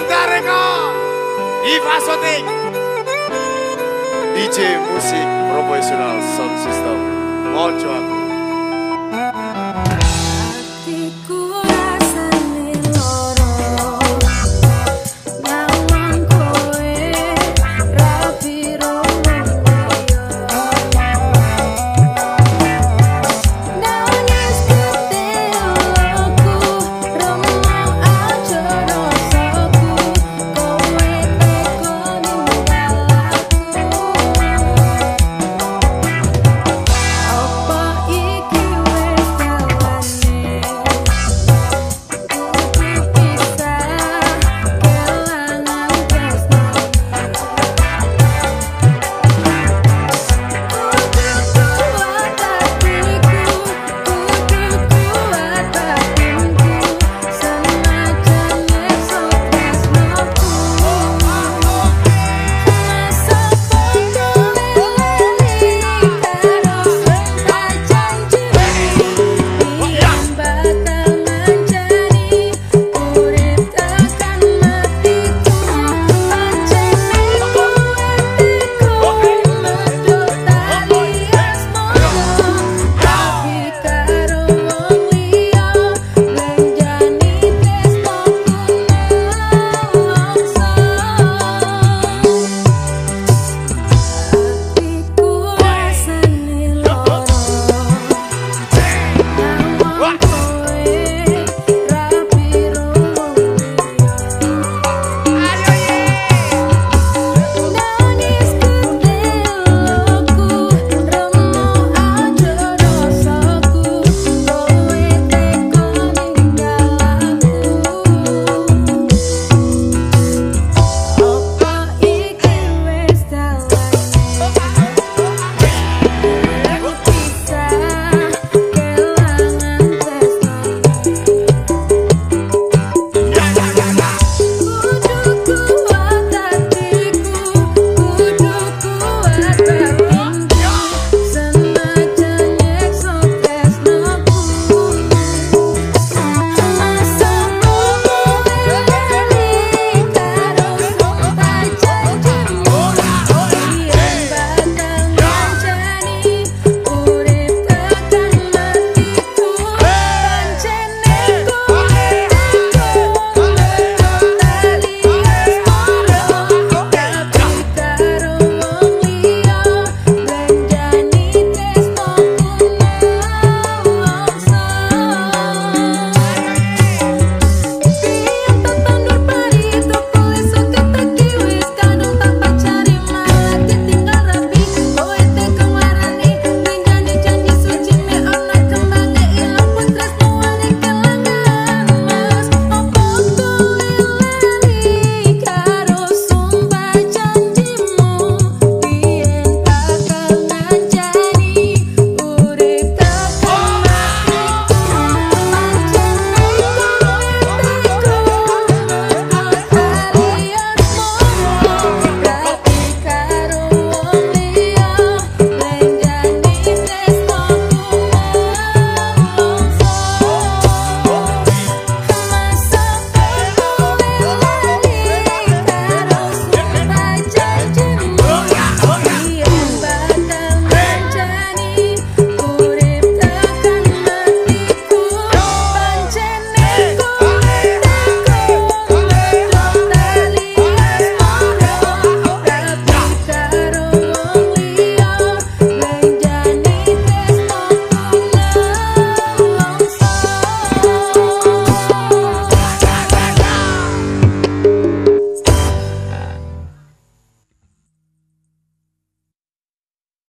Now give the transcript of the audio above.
Mandareko Ifasotik DJ Music Professional Sound System. Mojo.